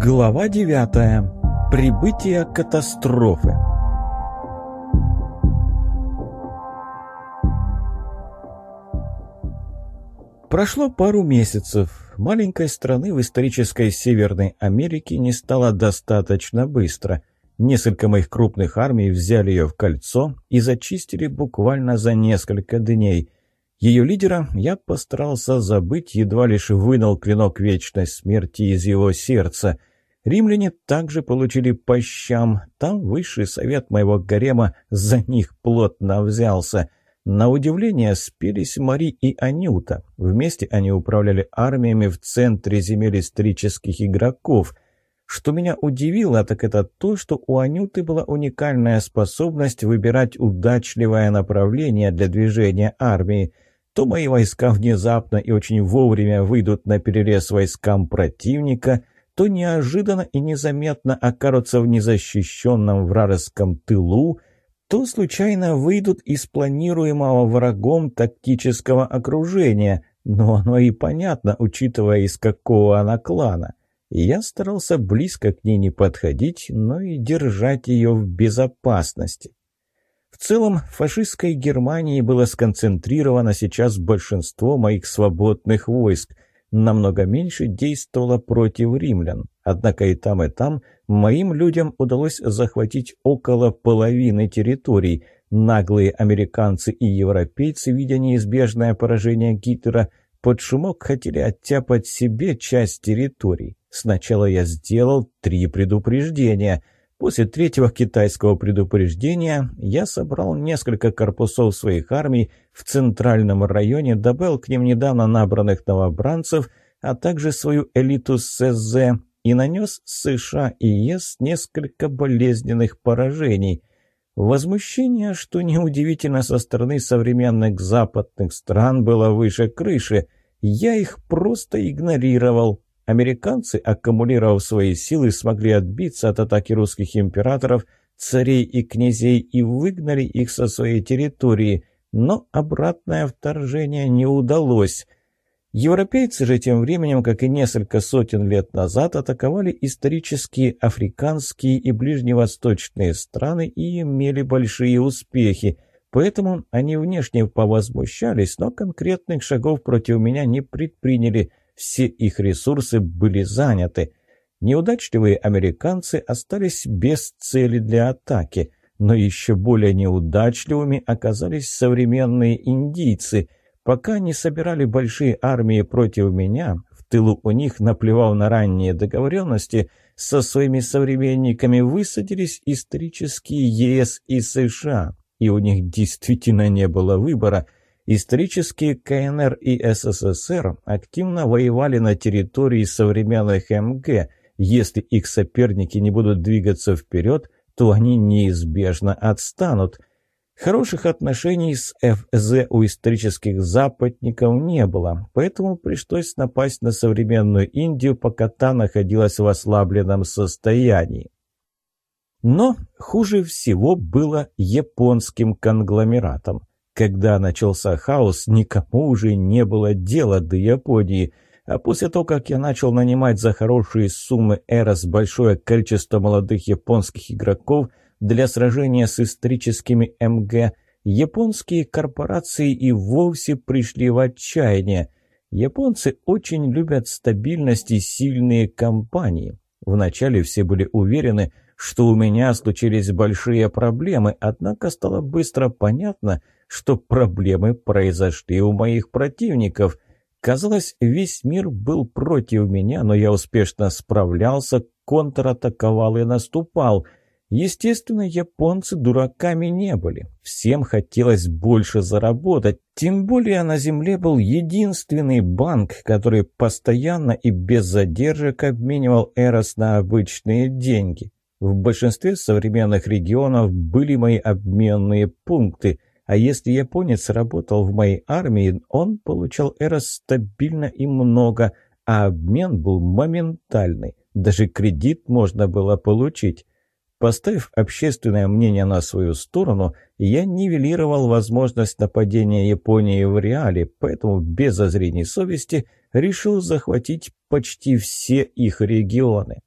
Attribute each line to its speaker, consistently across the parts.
Speaker 1: Глава 9. Прибытие катастрофы. Прошло пару месяцев. Маленькой страны в исторической Северной Америке не стало достаточно быстро. Несколько моих крупных армий взяли ее в кольцо и зачистили буквально за несколько дней – ее лидера я постарался забыть, едва лишь вынул клинок вечной смерти из его сердца. Римляне также получили по щам. Там высший совет моего гарема за них плотно взялся. На удивление спелись Мари и Анюта. Вместе они управляли армиями в центре земель исторических игроков. Что меня удивило, так это то, что у Анюты была уникальная способность выбирать удачливое направление для движения армии – то мои войска внезапно и очень вовремя выйдут на перерез войскам противника, то неожиданно и незаметно окажутся в незащищенном вражеском тылу, то случайно выйдут из планируемого врагом тактического окружения, но оно и понятно, учитывая, из какого она клана. Я старался близко к ней не подходить, но и держать ее в безопасности. В целом, в фашистской Германии было сконцентрировано сейчас большинство моих свободных войск. Намного меньше действовало против римлян. Однако и там, и там моим людям удалось захватить около половины территорий. Наглые американцы и европейцы, видя неизбежное поражение Гитлера, под шумок хотели оттяпать себе часть территорий. Сначала я сделал три предупреждения – После третьего китайского предупреждения я собрал несколько корпусов своих армий в центральном районе, добавил к ним недавно набранных новобранцев, а также свою элиту СЗ и нанес США и ЕС несколько болезненных поражений. Возмущение, что неудивительно со стороны современных западных стран, было выше крыши. Я их просто игнорировал, Американцы, аккумулировав свои силы, смогли отбиться от атаки русских императоров, царей и князей и выгнали их со своей территории, но обратное вторжение не удалось. Европейцы же тем временем, как и несколько сотен лет назад, атаковали исторические африканские и ближневосточные страны и имели большие успехи, поэтому они внешне повозмущались, но конкретных шагов против меня не предприняли – все их ресурсы были заняты. Неудачливые американцы остались без цели для атаки, но еще более неудачливыми оказались современные индийцы. Пока они собирали большие армии против меня, в тылу у них, наплевав на ранние договоренности, со своими современниками высадились исторические ЕС и США, и у них действительно не было выбора – Исторические КНР и СССР активно воевали на территории современных МГ. Если их соперники не будут двигаться вперед, то они неизбежно отстанут. Хороших отношений с ФЗ у исторических западников не было, поэтому пришлось напасть на современную Индию, пока та находилась в ослабленном состоянии. Но хуже всего было японским конгломератом. Когда начался хаос, никому уже не было дела до Японии. А после того, как я начал нанимать за хорошие суммы Эрос большое количество молодых японских игроков для сражения с историческими МГ, японские корпорации и вовсе пришли в отчаяние. Японцы очень любят стабильность и сильные компании. Вначале все были уверены, что у меня случились большие проблемы, однако стало быстро понятно, что проблемы произошли у моих противников. Казалось, весь мир был против меня, но я успешно справлялся, контратаковал и наступал. Естественно, японцы дураками не были. Всем хотелось больше заработать. Тем более на Земле был единственный банк, который постоянно и без задержек обменивал Эрос на обычные деньги. В большинстве современных регионов были мои обменные пункты, а если японец работал в моей армии, он получал эрос стабильно и много, а обмен был моментальный. Даже кредит можно было получить. Поставив общественное мнение на свою сторону, я нивелировал возможность нападения Японии в реале, поэтому без озрений совести решил захватить почти все их регионы.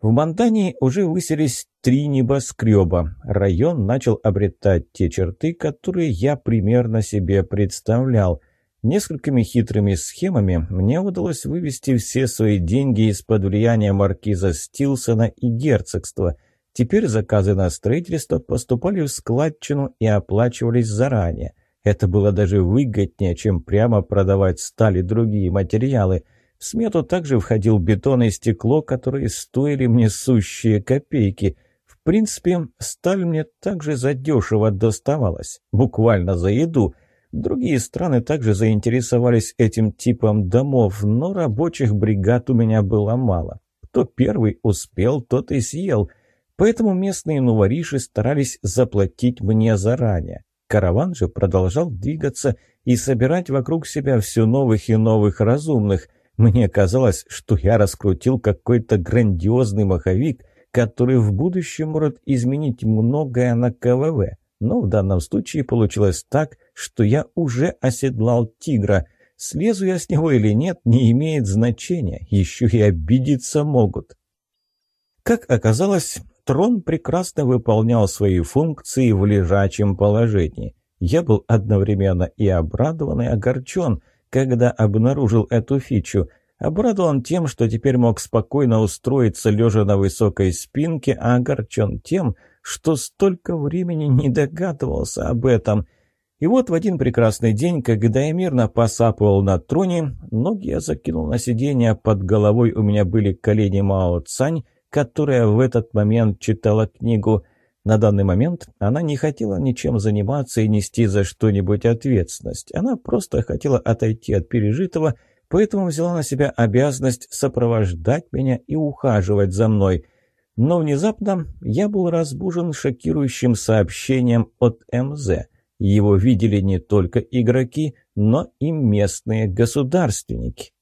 Speaker 1: В Монтании уже высились три небоскреба. Район начал обретать те черты, которые я примерно себе представлял. Несколькими хитрыми схемами мне удалось вывести все свои деньги из-под влияния маркиза Стилсона и герцогства. Теперь заказы на строительство поступали в складчину и оплачивались заранее. Это было даже выгоднее, чем прямо продавать сталь и другие материалы – в смету также входил бетон и стекло, которые стоили мне сущие копейки. В принципе, сталь мне также задешево доставалась, буквально за еду. Другие страны также заинтересовались этим типом домов, но рабочих бригад у меня было мало. Кто первый успел, тот и съел. Поэтому местные новориши старались заплатить мне заранее. Караван же продолжал двигаться и собирать вокруг себя все новых и новых разумных – мне казалось, что я раскрутил какой-то грандиозный маховик, который в будущем может изменить многое на КВВ. Но в данном случае получилось так, что я уже оседлал тигра. Слезу я с него или нет, не имеет значения. Еще и обидеться могут. Как оказалось, трон прекрасно выполнял свои функции в лежачем положении. Я был одновременно и обрадован, и огорчен – когда обнаружил эту фичу. Обрадован тем, что теперь мог спокойно устроиться лежа на высокой спинке, а огорчен тем, что столько времени не догадывался об этом. И вот в один прекрасный день, когда я мирно посапывал на троне, ноги я закинул на сиденье, под головой у меня были колени Мао Цань, которая в этот момент читала книгу. На данный момент она не хотела ничем заниматься и нести за что-нибудь ответственность. Она просто хотела отойти от пережитого, поэтому взяла на себя обязанность сопровождать меня и ухаживать за мной. Но внезапно я был разбужен шокирующим сообщением от МЗ. Его видели не только игроки, но и местные государственники.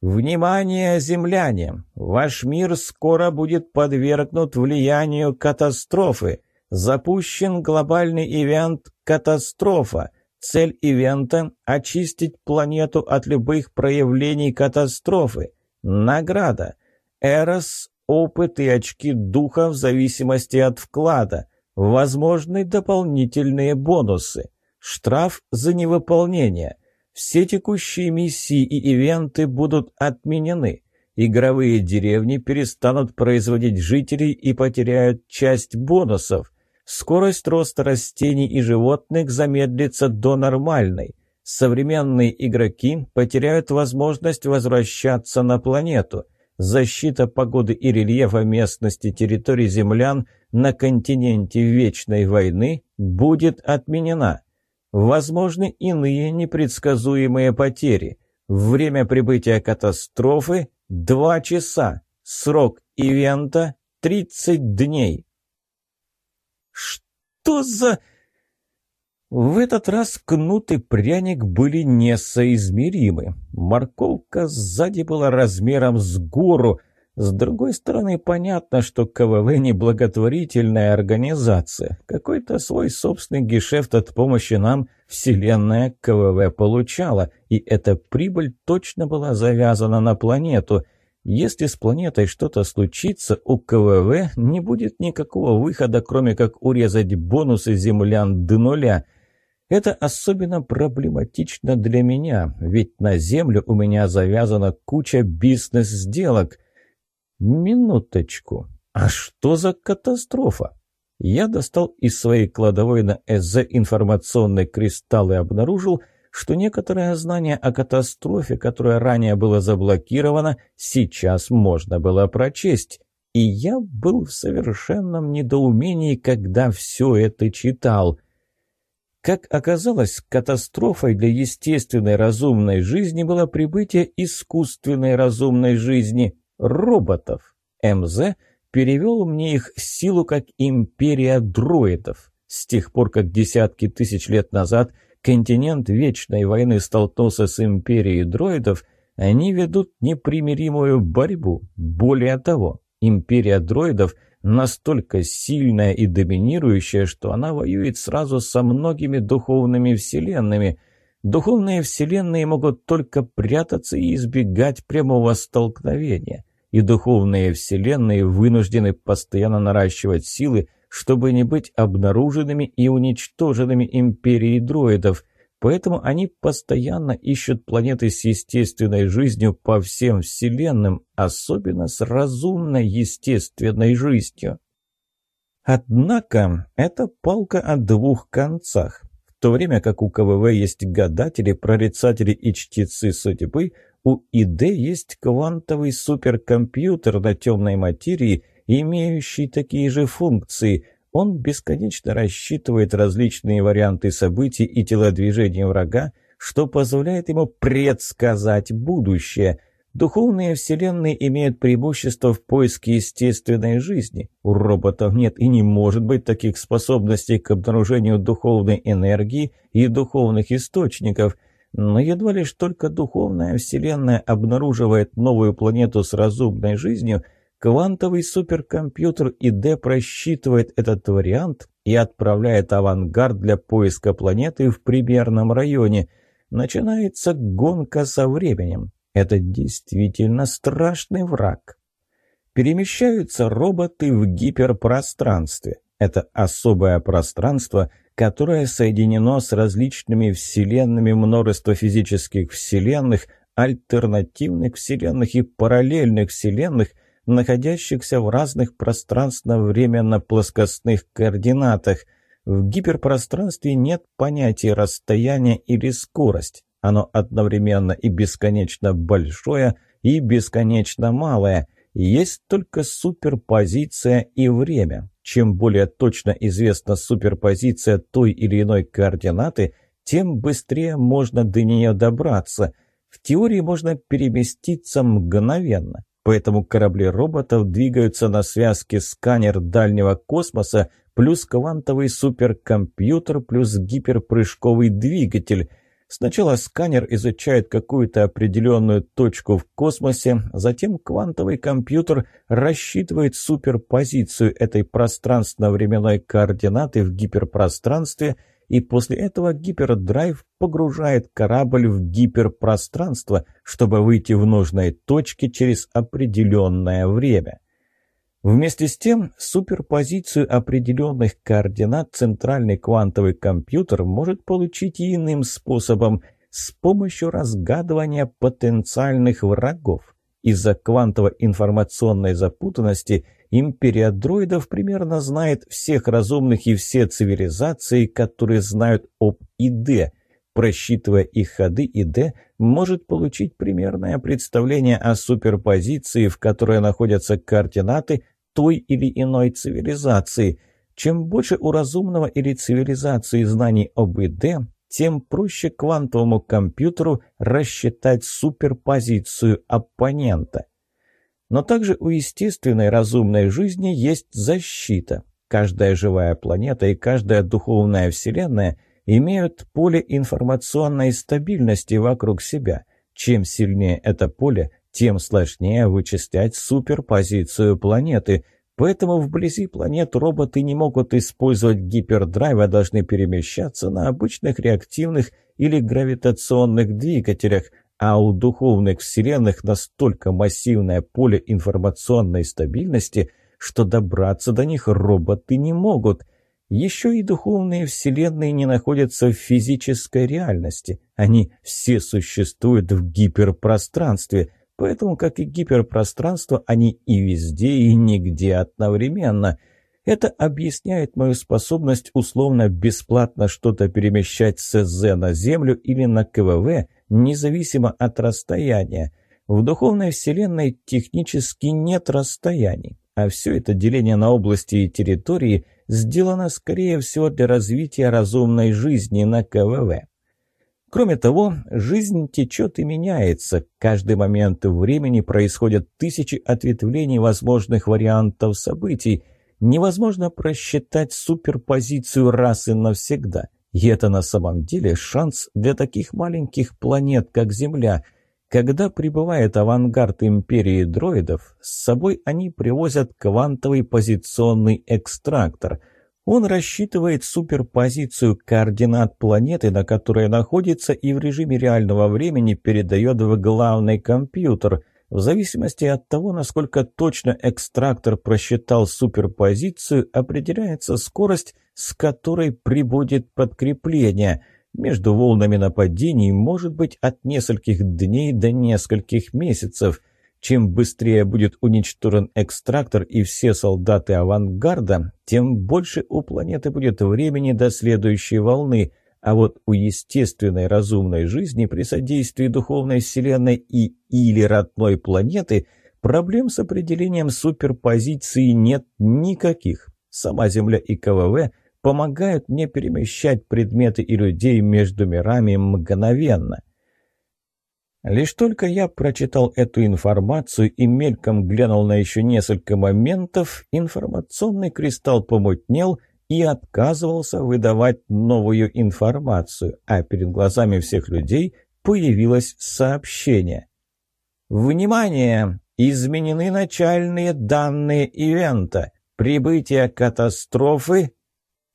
Speaker 1: «Внимание, земляне! Ваш мир скоро будет подвергнут влиянию катастрофы. Запущен глобальный ивент «Катастрофа». Цель ивента – очистить планету от любых проявлений катастрофы. Награда. Эрос, опыт и очки духа в зависимости от вклада. Возможны дополнительные бонусы. Штраф за невыполнение – все текущие миссии и ивенты будут отменены. Игровые деревни перестанут производить жителей и потеряют часть бонусов. Скорость роста растений и животных замедлится до нормальной. Современные игроки потеряют возможность возвращаться на планету. Защита погоды и рельефа местности территории землян на континенте Вечной войны будет отменена. Возможны иные непредсказуемые потери. Время прибытия катастрофы – 2 часа. Срок ивента – 30 дней. Что за... В этот раз кнут и пряник были несоизмеримы. Морковка сзади была размером с гору, с другой стороны, понятно, что КВВ не благотворительная организация. Какой-то свой собственный гешефт от помощи нам вселенная КВВ получала, и эта прибыль точно была завязана на планету. Если с планетой что-то случится, у КВВ не будет никакого выхода, кроме как урезать бонусы землян до нуля – это особенно проблематично для меня, ведь на Землю у меня завязана куча бизнес-сделок. «Минуточку. А что за катастрофа?» Я достал из своей кладовой на ЭЗ информационный кристалл и обнаружил, что некоторое знание о катастрофе, которое ранее было заблокировано, сейчас можно было прочесть. И я был в совершенном недоумении, когда все это читал. Как оказалось, катастрофой для естественной разумной жизни было прибытие искусственной разумной жизни, роботов. МЗ перевел мне их силу как империя дроидов. С тех пор, как десятки тысяч лет назад континент Вечной войны столкнулся с империей дроидов, они ведут непримиримую борьбу. Более того, империя дроидов настолько сильная и доминирующая, что она воюет сразу со многими духовными вселенными. Духовные вселенные могут только прятаться и избегать прямого столкновения. И духовные вселенные вынуждены постоянно наращивать силы, чтобы не быть обнаруженными и уничтоженными империей дроидов, поэтому они постоянно ищут планеты с естественной жизнью по всем вселенным, особенно с разумной естественной жизнью. Однако это палка о двух концах. В то время как у КВВ есть гадатели, прорицатели и чтецы судьбы, у ИД есть квантовый суперкомпьютер на темной материи, имеющий такие же функции. Он бесконечно рассчитывает различные варианты событий и телодвижений врага, что позволяет ему предсказать будущее. Духовные вселенные имеют преимущество в поиске естественной жизни. У роботов нет и не может быть таких способностей к обнаружению духовной энергии и духовных источников – но едва лишь только духовная вселенная обнаруживает новую планету с разумной жизнью, квантовый суперкомпьютер ИД просчитывает этот вариант и отправляет авангард для поиска планеты в примерном районе. Начинается гонка со временем. Это действительно страшный враг. Перемещаются роботы в гиперпространстве. Это особое пространство – которое соединено с различными вселенными множества физических вселенных, альтернативных вселенных и параллельных вселенных, находящихся в разных пространственно-временно-плоскостных координатах. В гиперпространстве нет понятия расстояния или скорость. Оно одновременно и бесконечно большое, и бесконечно малое. Есть только суперпозиция и время. Чем более точно известна суперпозиция той или иной координаты, тем быстрее можно до нее добраться. В теории можно переместиться мгновенно. Поэтому корабли роботов двигаются на связке сканер дальнего космоса плюс квантовый суперкомпьютер плюс гиперпрыжковый двигатель – Сначала сканер изучает какую-то определенную точку в космосе, затем квантовый компьютер рассчитывает суперпозицию этой пространственно-временной координаты в гиперпространстве, и после этого гипердрайв погружает корабль в гиперпространство, чтобы выйти в нужной точке через определенное время. Вместе с тем, суперпозицию определенных координат центральный квантовый компьютер может получить и иным способом – с помощью разгадывания потенциальных врагов. Из-за квантово-информационной запутанности империя дроидов примерно знает всех разумных и все цивилизации, которые знают об ИД, просчитывая их ходы, ИД может получить примерное представление о суперпозиции, в которой находятся координаты той или иной цивилизации. Чем больше у разумного или цивилизации знаний об ИД, тем проще квантовому компьютеру рассчитать суперпозицию оппонента. Но также у естественной разумной жизни есть защита. Каждая живая планета и каждая духовная вселенная – имеют поле информационной стабильности вокруг себя. Чем сильнее это поле, тем сложнее вычислять суперпозицию планеты. Поэтому вблизи планет роботы не могут использовать гипердрайв, а должны перемещаться на обычных реактивных или гравитационных двигателях, а у духовных вселенных настолько массивное поле информационной стабильности, что добраться до них роботы не могут – еще и духовные вселенные не находятся в физической реальности. Они все существуют в гиперпространстве, поэтому, как и гиперпространство, они и везде, и нигде одновременно. Это объясняет мою способность условно бесплатно что-то перемещать с СЗ на Землю или на КВВ, независимо от расстояния. В духовной вселенной технически нет расстояний, а все это деление на области и территории – сделано, скорее всего, для развития разумной жизни на КВВ. Кроме того, жизнь течет и меняется. Каждый момент времени происходят тысячи ответвлений возможных вариантов событий. Невозможно просчитать суперпозицию раз и навсегда. И это на самом деле шанс для таких маленьких планет, как Земля – когда прибывает авангард империи дроидов, с собой они привозят квантовый позиционный экстрактор. Он рассчитывает суперпозицию координат планеты, на которой находится, и в режиме реального времени передает в главный компьютер. В зависимости от того, насколько точно экстрактор просчитал суперпозицию, определяется скорость, с которой прибудет подкрепление. Между волнами нападений может быть от нескольких дней до нескольких месяцев. Чем быстрее будет уничтожен экстрактор и все солдаты авангарда, тем больше у планеты будет времени до следующей волны – а вот у естественной разумной жизни при содействии духовной вселенной и или родной планеты проблем с определением суперпозиции нет никаких. Сама Земля и КВВ помогают мне перемещать предметы и людей между мирами мгновенно. Лишь только я прочитал эту информацию и мельком глянул на еще несколько моментов, информационный кристалл помутнел и отказывался выдавать новую информацию, а перед глазами всех людей появилось сообщение. «Внимание! Изменены начальные данные ивента. Прибытие катастрофы —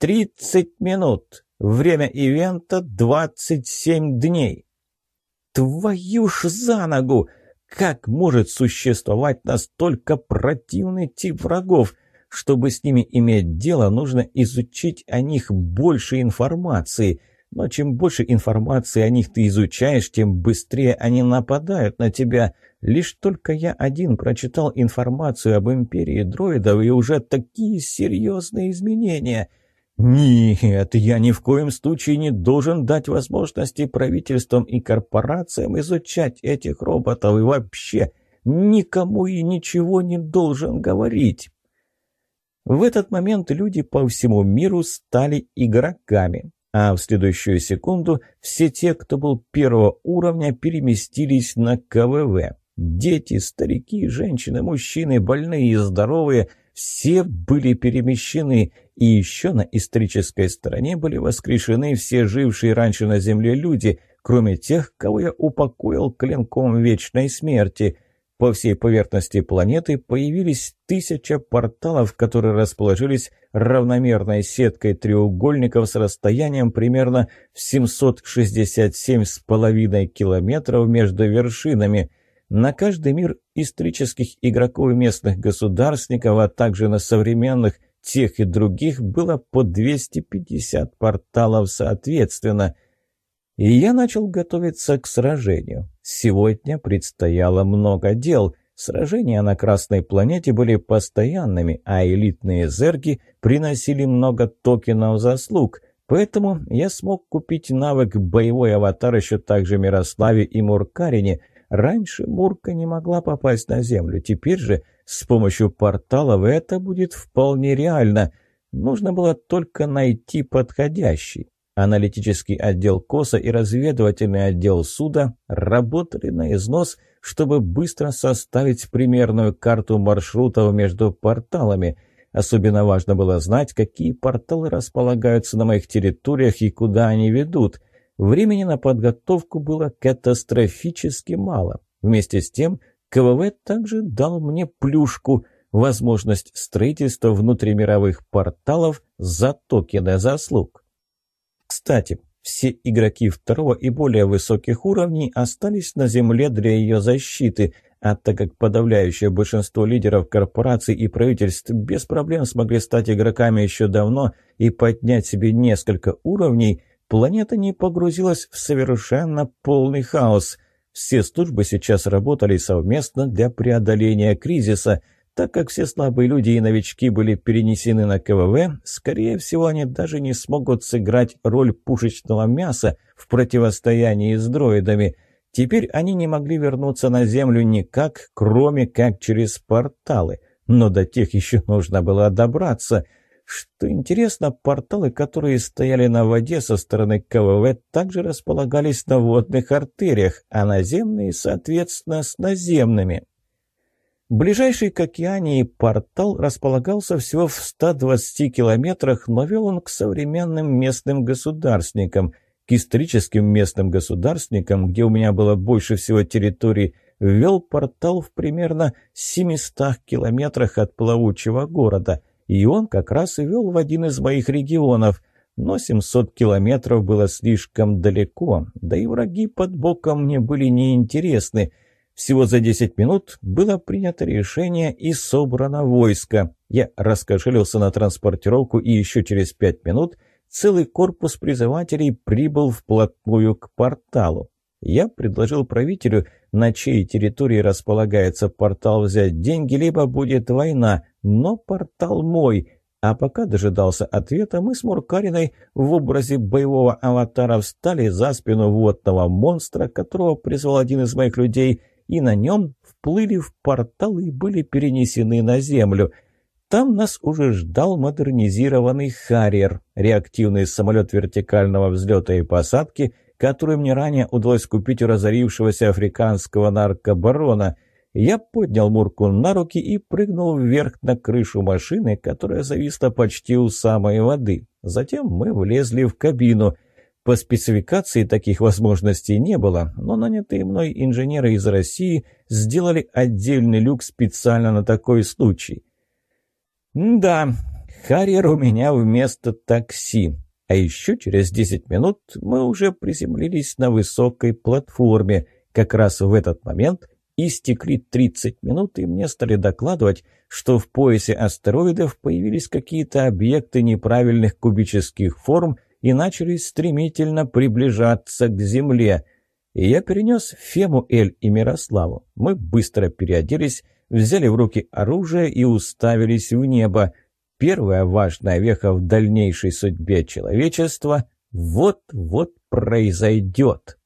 Speaker 1: 30 минут. Время ивента — 27 дней». «Твою ж за ногу! Как может существовать настолько противный тип врагов?» Чтобы с ними иметь дело, нужно изучить о них больше информации. Но чем больше информации о них ты изучаешь, тем быстрее они нападают на тебя. Лишь только я один прочитал информацию об империи дроидов, и уже такие серьезные изменения. Нет, я ни в коем случае не должен дать возможности правительствам и корпорациям изучать этих роботов и вообще никому и ничего не должен говорить. В этот момент люди по всему миру стали игроками, а в следующую секунду все те, кто был первого уровня, переместились на КВВ. Дети, старики, женщины, мужчины, больные и здоровые – все были перемещены, и еще на исторической стороне были воскрешены все жившие раньше на Земле люди, кроме тех, кого я упокоил клинком вечной смерти. По всей поверхности планеты появились тысяча порталов, которые расположились равномерной сеткой треугольников с расстоянием примерно в 767,5 километров между вершинами. На каждый мир исторических игроков и местных государственников, а также на современных тех и других было по 250 порталов соответственно. И я начал готовиться к сражению. Сегодня предстояло много дел. Сражения на Красной планете были постоянными, а элитные зерги приносили много токенов заслуг. Поэтому я смог купить навык «Боевой аватар» еще также Мирославе и Муркарине. Раньше Мурка не могла попасть на Землю, теперь же с помощью порталов это будет вполне реально. Нужно было только найти подходящий. Аналитический отдел КОСа и разведывательный отдел суда работали на износ, чтобы быстро составить примерную карту маршрутов между порталами. Особенно важно было знать, какие порталы располагаются на моих территориях и куда они ведут. Времени на подготовку было катастрофически мало. Вместе с тем, КВВ также дал мне плюшку – возможность строительства внутримировых порталов за токены заслуг. Кстати, все игроки второго и более высоких уровней остались на Земле для ее защиты, а так как подавляющее большинство лидеров корпораций и правительств без проблем смогли стать игроками еще давно и поднять себе несколько уровней, планета не погрузилась в совершенно полный хаос. Все службы сейчас работали совместно для преодоления кризиса – так как все слабые люди и новички были перенесены на КВВ, скорее всего, они даже не смогут сыграть роль пушечного мяса в противостоянии с дроидами. Теперь они не могли вернуться на Землю никак, кроме как через порталы. Но до тех еще нужно было добраться. Что интересно, порталы, которые стояли на воде со стороны КВВ, также располагались на водных артериях, а наземные, соответственно, с наземными. Ближайший к океане портал располагался всего в 120 километрах, но вел он к современным местным государственникам. К историческим местным государственникам, где у меня было больше всего территорий, вел портал в примерно 700 километрах от плавучего города. И он как раз и вел в один из моих регионов. Но 700 километров было слишком далеко, да и враги под боком мне были неинтересны – Всего за 10 минут было принято решение и собрано войско. Я раскошелился на транспортировку, и еще через 5 минут целый корпус призывателей прибыл вплотную к порталу. Я предложил правителю, на чьей территории располагается портал, взять деньги, либо будет война, но портал мой. А пока дожидался ответа, мы с Муркариной в образе боевого аватара встали за спину водного монстра, которого призвал один из моих людей, и на нем вплыли в портал и были перенесены на землю. Там нас уже ждал модернизированный «Харриер», реактивный самолет вертикального взлета и посадки – которую мне ранее удалось купить у разорившегося африканского наркобарона. Я поднял Мурку на руки и прыгнул вверх на крышу машины, которая зависла почти у самой воды. Затем мы влезли в кабину. По спецификации таких возможностей не было, но нанятые мной инженеры из России сделали отдельный люк специально на такой случай. «Да, Харьер у меня вместо такси. А еще через 10 минут мы уже приземлились на высокой платформе. Как раз в этот момент истекли 30 минут, и мне стали докладывать, что в поясе астероидов появились какие-то объекты неправильных кубических форм и начали стремительно приближаться к Земле. И я перенес Фему, Эль и Мирославу. Мы быстро переоделись, взяли в руки оружие и уставились в небо – первая важная веха в дальнейшей судьбе человечества вот-вот произойдет.